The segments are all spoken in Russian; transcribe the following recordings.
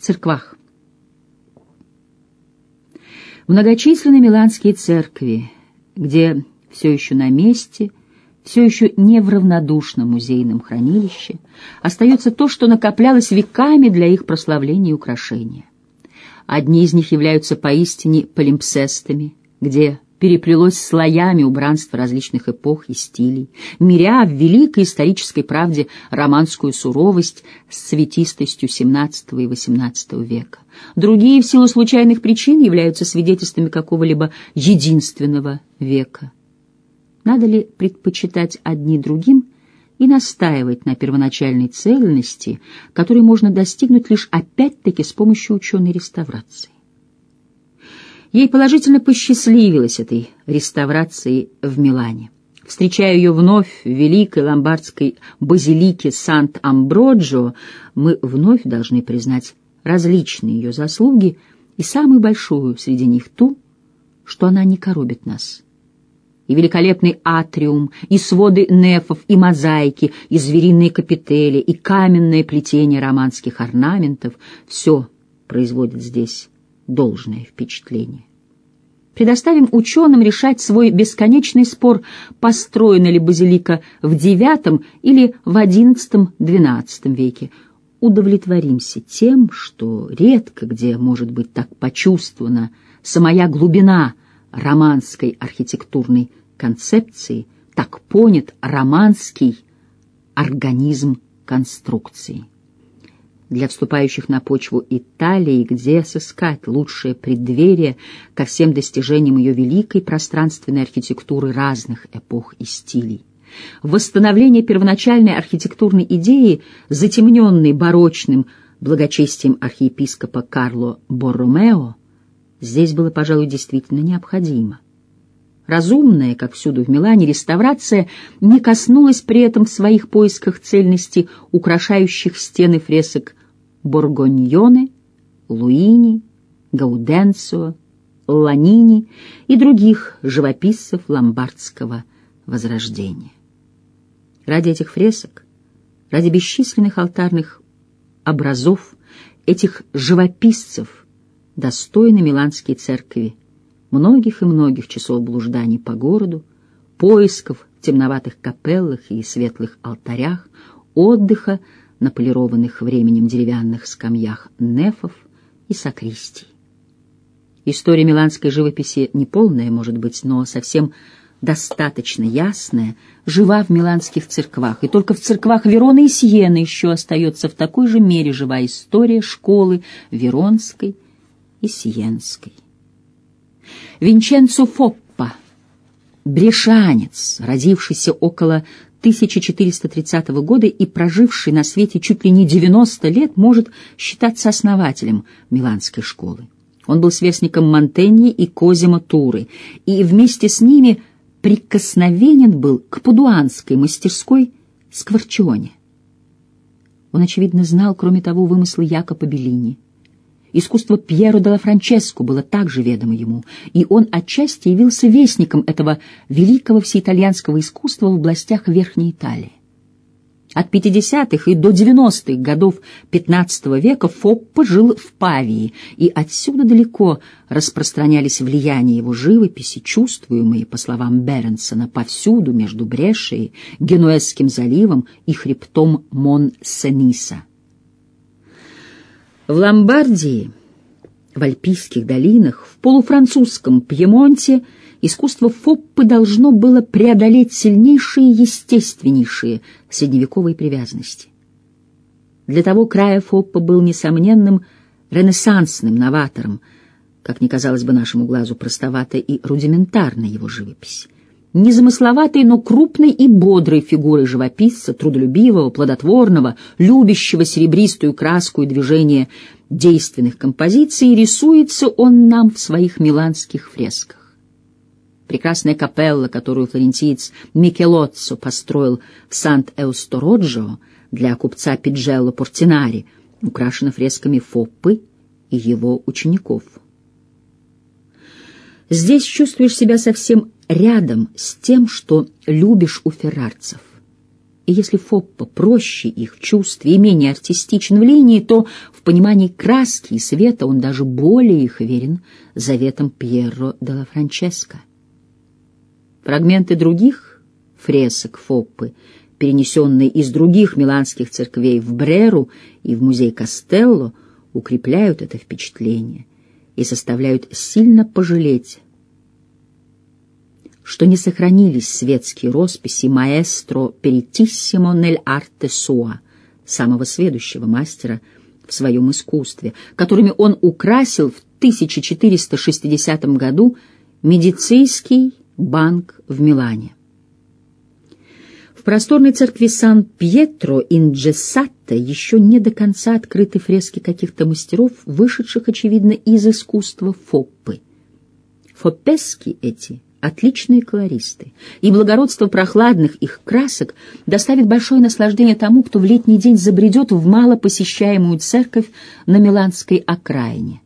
церквах. Многочисленные миланские церкви, где все еще на месте, все еще не в равнодушном музейном хранилище, остается то, что накоплялось веками для их прославления и украшения. Одни из них являются поистине полимпсестами, где переплелось слоями убранства различных эпох и стилей, миря в великой исторической правде романскую суровость с цветистостью XVII и XVIII века. Другие, в силу случайных причин, являются свидетельствами какого-либо единственного века. Надо ли предпочитать одни другим и настаивать на первоначальной цельности, которой можно достигнуть лишь опять-таки с помощью ученой реставрации? Ей положительно посчастливилось этой реставрации в Милане. Встречая ее вновь в великой ломбардской базилике Сант-Амброджо, мы вновь должны признать различные ее заслуги и самую большую среди них ту, что она не коробит нас. И великолепный атриум, и своды нефов, и мозаики, и звериные капители, и каменное плетение романских орнаментов — все производит здесь должное впечатление. Предоставим ученым решать свой бесконечный спор, построена ли базилика в IX или в XI-XII веке. Удовлетворимся тем, что редко где может быть так почувствована самая глубина романской архитектурной концепции, так понят романский организм конструкции для вступающих на почву Италии, где сыскать лучшее преддверие ко всем достижениям ее великой пространственной архитектуры разных эпох и стилей. Восстановление первоначальной архитектурной идеи, затемненной барочным благочестием архиепископа Карло Борромео, здесь было, пожалуй, действительно необходимо. Разумная, как всюду в Милане, реставрация не коснулась при этом в своих поисках цельности украшающих стены фресок Боргоньоне, Луини, Гауденцио, Ланини и других живописцев ломбардского возрождения. Ради этих фресок, ради бесчисленных алтарных образов, этих живописцев достойны миланские церкви многих и многих часов блужданий по городу, поисков в темноватых капеллах и светлых алтарях, отдыха на полированных временем деревянных скамьях нефов и сакристий. История миланской живописи неполная, может быть, но совсем достаточно ясная, жива в миланских церквах, и только в церквах Вероны и Сиены еще остается в такой же мере жива история школы Веронской и Сиенской. Винченцо Фоппа, брешанец, родившийся около 1430 года и проживший на свете чуть ли не 90 лет, может считаться основателем Миланской школы. Он был сверстником Монтеньи и Козимо Туры, и вместе с ними прикосновенен был к падуанской мастерской Скворчионе. Он, очевидно, знал, кроме того, вымыслы Якопа Беллини — Искусство Пьеро де Франческо было также ведомо ему, и он отчасти явился вестником этого великого всеитальянского искусства в областях Верхней Италии. От 50-х и до 90-х годов XV века Фоппа жил в Павии, и отсюда далеко распространялись влияния его живописи, чувствуемые, по словам Беренсона, повсюду между Брешей, Генуэзским заливом и хребтом Мон-Сениса. В Ломбардии, в Альпийских долинах, в полуфранцузском Пьемонте искусство Фоппы должно было преодолеть сильнейшие естественнейшие средневековые привязанности. Для того края Фоппа был несомненным ренессансным новатором, как не казалось бы нашему глазу простовато и рудиментарной его живопись незамысловатой, но крупной и бодрой фигурой живописца, трудолюбивого, плодотворного, любящего серебристую краску и движение действенных композиций, рисуется он нам в своих миланских фресках. Прекрасная капелла, которую флорентиец Микелоццо построил в Сант-Эустороджо для купца Пиджелло Портинари, украшена фресками Фоппы и его учеников. Здесь чувствуешь себя совсем рядом с тем, что любишь у феррарцев. И если Фоппа проще их в чувстве и менее артистичен в линии, то в понимании краски и света он даже более их верен заветом Пьерро де ла Франческо. Фрагменты других фресок Фоппы, перенесенные из других миланских церквей в Бреру и в музей Кастелло, укрепляют это впечатление и заставляют сильно пожалеть, что не сохранились светские росписи маэстро Перитиссимо нель арте суа, самого сведущего мастера в своем искусстве, которыми он украсил в 1460 году медицинский банк в Милане. В просторной церкви Сан-Пьетро ин Джессатте еще не до конца открыты фрески каких-то мастеров, вышедших, очевидно, из искусства Фоппы. Фопески эти — отличные колористы, и благородство прохладных их красок доставит большое наслаждение тому, кто в летний день забредет в малопосещаемую церковь на Миланской окраине.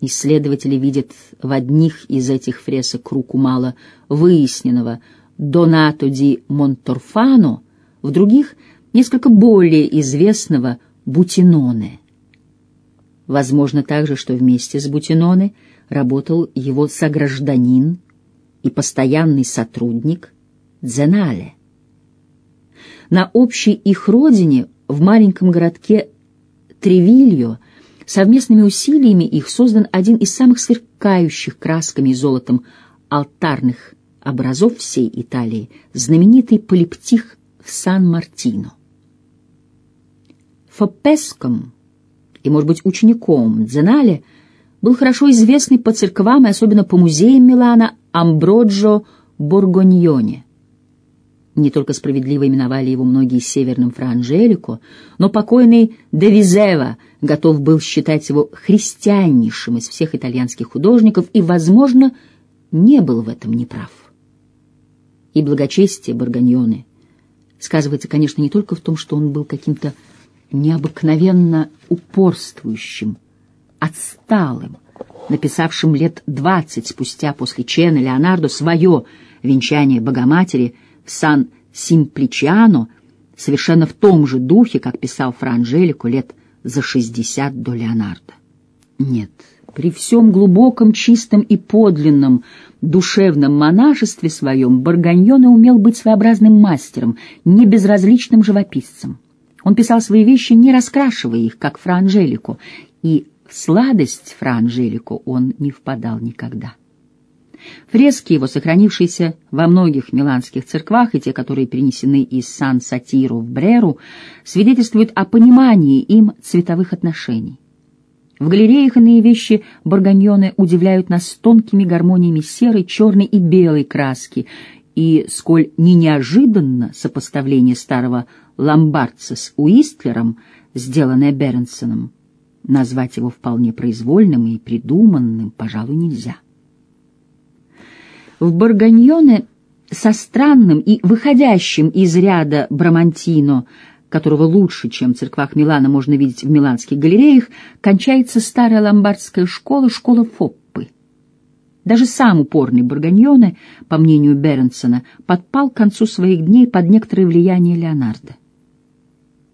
Исследователи видят в одних из этих фресок руку мало выясненного Донато ди Монторфано, в других — несколько более известного Бутиноне. Возможно также, что вместе с Бутиноне работал его согражданин и постоянный сотрудник Дзенале. На общей их родине, в маленьком городке Тревильо, Совместными усилиями их создан один из самых сверкающих красками и золотом алтарных образов всей Италии, знаменитый полиптих в Сан-Мартино. Фопеском и, может быть, учеником Дзенале был хорошо известный по церквам и особенно по музеям Милана Амброджо Боргоньоне. Не только справедливо именовали его многие северным Франжелико, но покойный Девизева готов был считать его христианнейшим из всех итальянских художников и, возможно, не был в этом неправ. И благочестие Барганьоне сказывается, конечно, не только в том, что он был каким-то необыкновенно упорствующим, отсталым, написавшим лет двадцать спустя после Чена Леонардо свое венчание Богоматери — Сан-Симпличиано совершенно в том же духе, как писал Фра Анжелику лет за шестьдесят до Леонардо. Нет, при всем глубоком, чистом и подлинном душевном монашестве своем Барганьоне умел быть своеобразным мастером, не безразличным живописцем. Он писал свои вещи, не раскрашивая их, как Фра Анжелику, и в сладость Фра Анжелику он не впадал никогда. Фрески его, сохранившиеся во многих миланских церквах, и те, которые перенесены из Сан-Сатиру в Бреру, свидетельствуют о понимании им цветовых отношений. В галереях иные вещи Барганьоне удивляют нас тонкими гармониями серой, черной и белой краски, и сколь не неожиданно сопоставление старого ломбардца с Уистлером, сделанное Бернсоном, назвать его вполне произвольным и придуманным, пожалуй, нельзя. В Барганьоне со странным и выходящим из ряда Брамантино, которого лучше, чем в церквах Милана можно видеть в миланских галереях, кончается старая ломбардская школа, школа Фоппы. Даже сам упорный Барганьоне, по мнению Бернсона, подпал к концу своих дней под некоторое влияние Леонардо.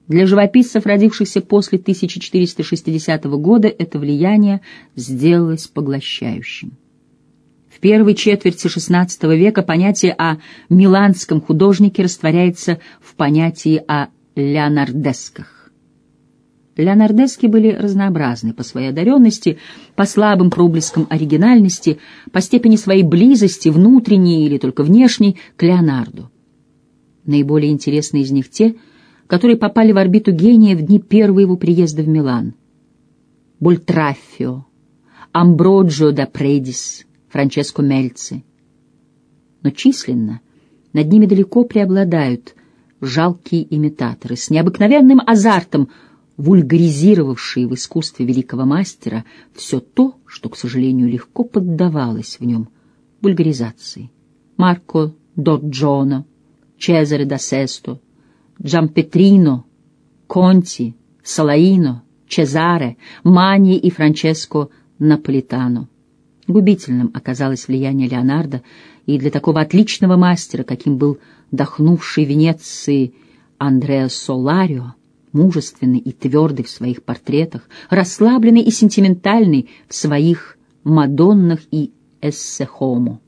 Для живописцев, родившихся после 1460 года, это влияние сделалось поглощающим. В первой четверти XVI века понятие о миланском художнике растворяется в понятии о леонардесках. Леонардески были разнообразны по своей одаренности, по слабым проблескам оригинальности, по степени своей близости, внутренней или только внешней, к Леонарду. Наиболее интересны из них те, которые попали в орбиту гения в дни первого его приезда в Милан. Больтраффио, Амброджо да Предис, Франческо Мельци. Но численно над ними далеко преобладают жалкие имитаторы, с необыкновенным азартом вульгаризировавшие в искусстве великого мастера все то, что, к сожалению, легко поддавалось в нем вульгаризации. Марко Доджоно, Чезаре да Сесто, Джампетрино, Конти, Салаино, Чезаре, Мани и Франческо Наполитано. Губительным оказалось влияние Леонардо и для такого отличного мастера, каким был дохнувший Венеции Андреа Соларио, мужественный и твердый в своих портретах, расслабленный и сентиментальный в своих Мадоннах и Эссехомо.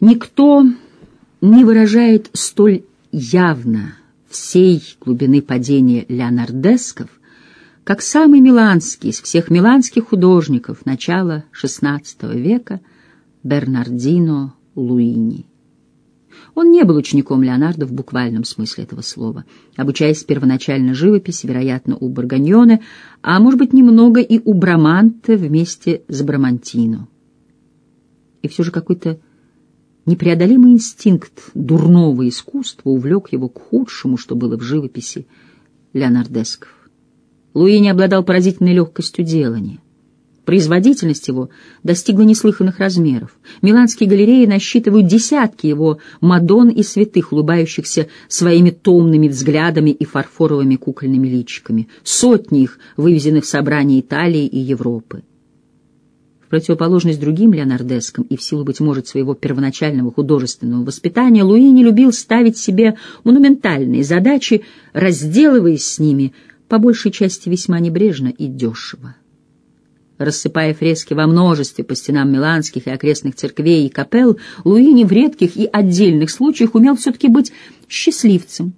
Никто не выражает столь явно всей глубины падения леонардесков, как самый миланский из всех миланских художников начала XVI века Бернардино Луини. Он не был учеником Леонардо в буквальном смысле этого слова, обучаясь первоначально живописи, вероятно, у Барганьоне, а может быть, немного и у Браманте вместе с Брамантино. И все же какой-то непреодолимый инстинкт дурного искусства увлек его к худшему, что было в живописи леонардесков. Луи не обладал поразительной легкостью делания. Производительность его достигла неслыханных размеров. Миланские галереи насчитывают десятки его мадон и святых, улыбающихся своими томными взглядами и фарфоровыми кукольными личиками. Сотни их вывезены в собрания Италии и Европы. Противоположность другим леонардескам и в силу, быть может, своего первоначального художественного воспитания, Луи не любил ставить себе монументальные задачи, разделываясь с ними по большей части весьма небрежно и дешево рассыпая фрески во множестве по стенам миланских и окрестных церквей и капелл, Луини в редких и отдельных случаях умел все-таки быть счастливцем.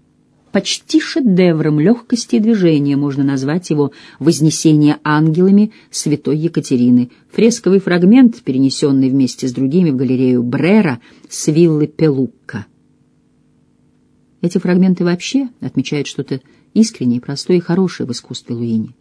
Почти шедевром легкости движения можно назвать его «Вознесение ангелами святой Екатерины», фресковый фрагмент, перенесенный вместе с другими в галерею Брера с виллы Пелукка. Эти фрагменты вообще отмечают что-то искреннее, простое и хорошее в искусстве Луини.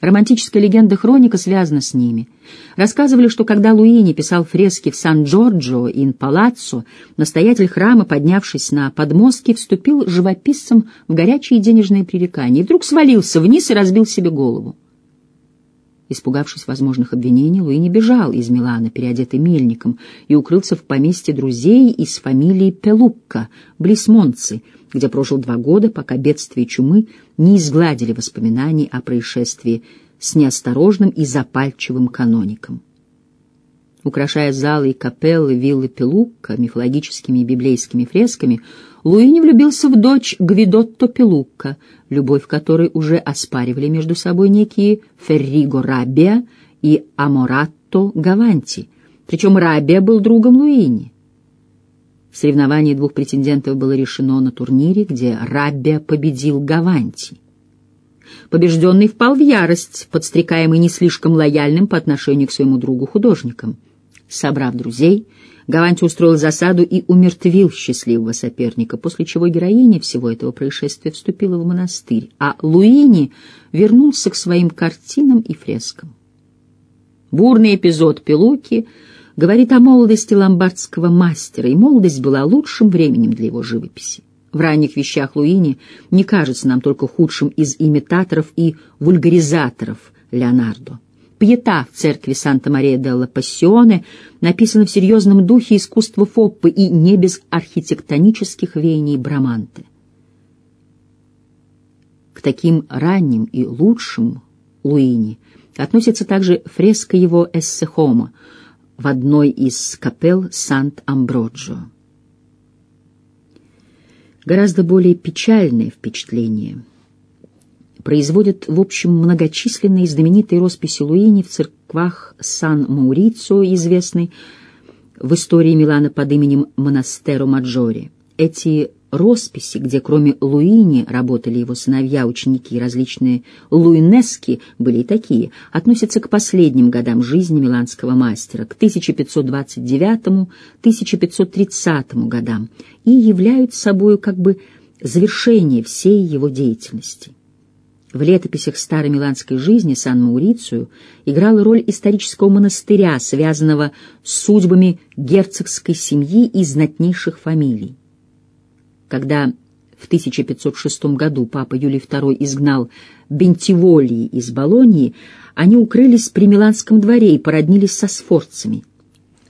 Романтическая легенда хроника связана с ними. Рассказывали, что когда Луини писал фрески в Сан-Джорджо ин Палаццо, настоятель храма, поднявшись на подмостки, вступил живописцем в горячие денежные пререкания и вдруг свалился вниз и разбил себе голову. Испугавшись возможных обвинений, Луини бежал из Милана, переодетый мельником, и укрылся в поместье друзей из фамилии Пелукка, близ Монцы, где прожил два года, пока бедствие чумы не изгладили воспоминаний о происшествии с неосторожным и запальчивым каноником. Украшая залы и капеллы виллы Пелукка мифологическими и библейскими фресками, Луини влюбился в дочь Гвидотто Пелукка, любовь которой уже оспаривали между собой некие Ферриго Раббия и Аморатто Гаванти, причем Раббия был другом Луини. Соревнование двух претендентов было решено на турнире, где Раббия победил Гаванти. Побежденный впал в ярость, подстрекаемый не слишком лояльным по отношению к своему другу-художникам. Собрав друзей, Гаванти устроил засаду и умертвил счастливого соперника, после чего героиня всего этого происшествия вступила в монастырь, а Луини вернулся к своим картинам и фрескам. Бурный эпизод Пелуки говорит о молодости ломбардского мастера, и молодость была лучшим временем для его живописи. В ранних вещах Луини не кажется нам только худшим из имитаторов и вульгаризаторов Леонардо. Пьета в церкви Санта-Мария-делла Пассионе написана в серьезном духе искусства Фоппы и не без архитектонических веяний Браманте. К таким ранним и лучшим Луини относится также фреска его Эссехома в одной из капел Сант-Амброджо. Гораздо более печальное впечатление — производят, в общем, многочисленные знаменитые росписи Луини в церквах Сан-Маурицио, известной в истории Милана под именем Монастеро Маджори. Эти росписи, где кроме Луини работали его сыновья, ученики и различные луинески, были и такие, относятся к последним годам жизни миланского мастера, к 1529-1530 годам, и являются собой как бы завершение всей его деятельности. В летописях старой миланской жизни Сан-Маурицию играла роль исторического монастыря, связанного с судьбами герцогской семьи и знатнейших фамилий. Когда в 1506 году папа Юлий II изгнал Бентиволии из Болонии, они укрылись при Миланском дворе и породнились со сфорцами.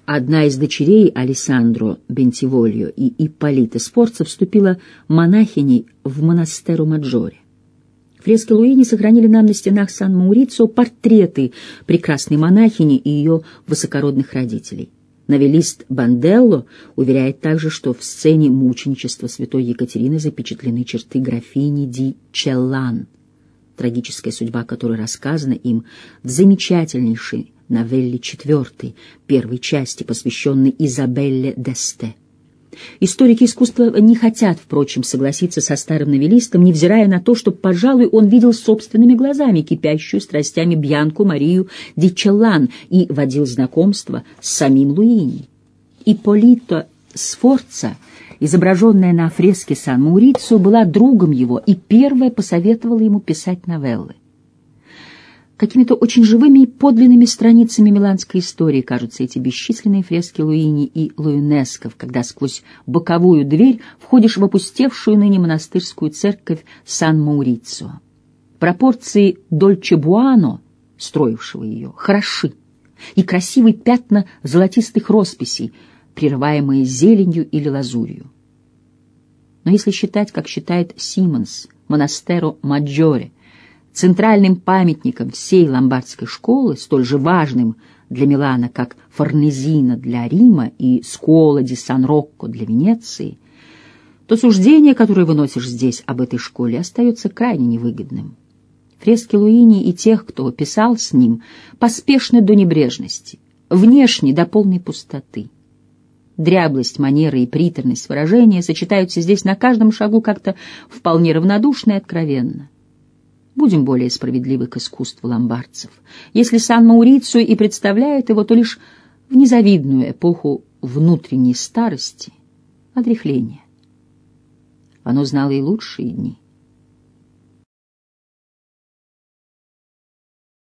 Одна из дочерей Алессандро Бентиволио и Ипполита Сфорца вступила монахиней в монастеру Маджоре. Фрески Луини сохранили нам на стенах Сан-Маурицио портреты прекрасной монахини и ее высокородных родителей. Новелист Банделло уверяет также, что в сцене мученичества святой Екатерины запечатлены черты графини Ди Челлан, трагическая судьба которой рассказана им в замечательнейшей новелле четвертой, первой части, посвященной Изабелле Десте. Историки искусства не хотят, впрочем, согласиться со старым новеллистом, невзирая на то, что, пожалуй, он видел собственными глазами кипящую страстями Бьянку Марию Дичеллан и водил знакомство с самим Луини. Ипполито Сфорца, изображенная на фреске Сан-Маурицо, была другом его и первая посоветовала ему писать новеллы. Какими-то очень живыми и подлинными страницами миланской истории кажутся эти бесчисленные фрески Луини и Луинесков, когда сквозь боковую дверь входишь в опустевшую ныне монастырскую церковь Сан-Маурицо. Пропорции Дольче-Буано, строившего ее, хороши, и красивые пятна золотистых росписей, прерываемые зеленью или лазурью. Но если считать, как считает Симмонс, монастеро Маджоре, центральным памятником всей ломбардской школы, столь же важным для Милана, как Форнезина для Рима и Скола ди Сан-Рокко для Венеции, то суждение, которое выносишь здесь об этой школе, остается крайне невыгодным. Фрески Луини и тех, кто писал с ним, поспешны до небрежности, внешне до полной пустоты. Дряблость манеры и приторность выражения сочетаются здесь на каждом шагу как-то вполне равнодушно и откровенно. Будем более справедливы к искусству ломбардцев. Если Сан-Маурицию и представляет его, то лишь в незавидную эпоху внутренней старости, отрехления. Оно знало и лучшие дни —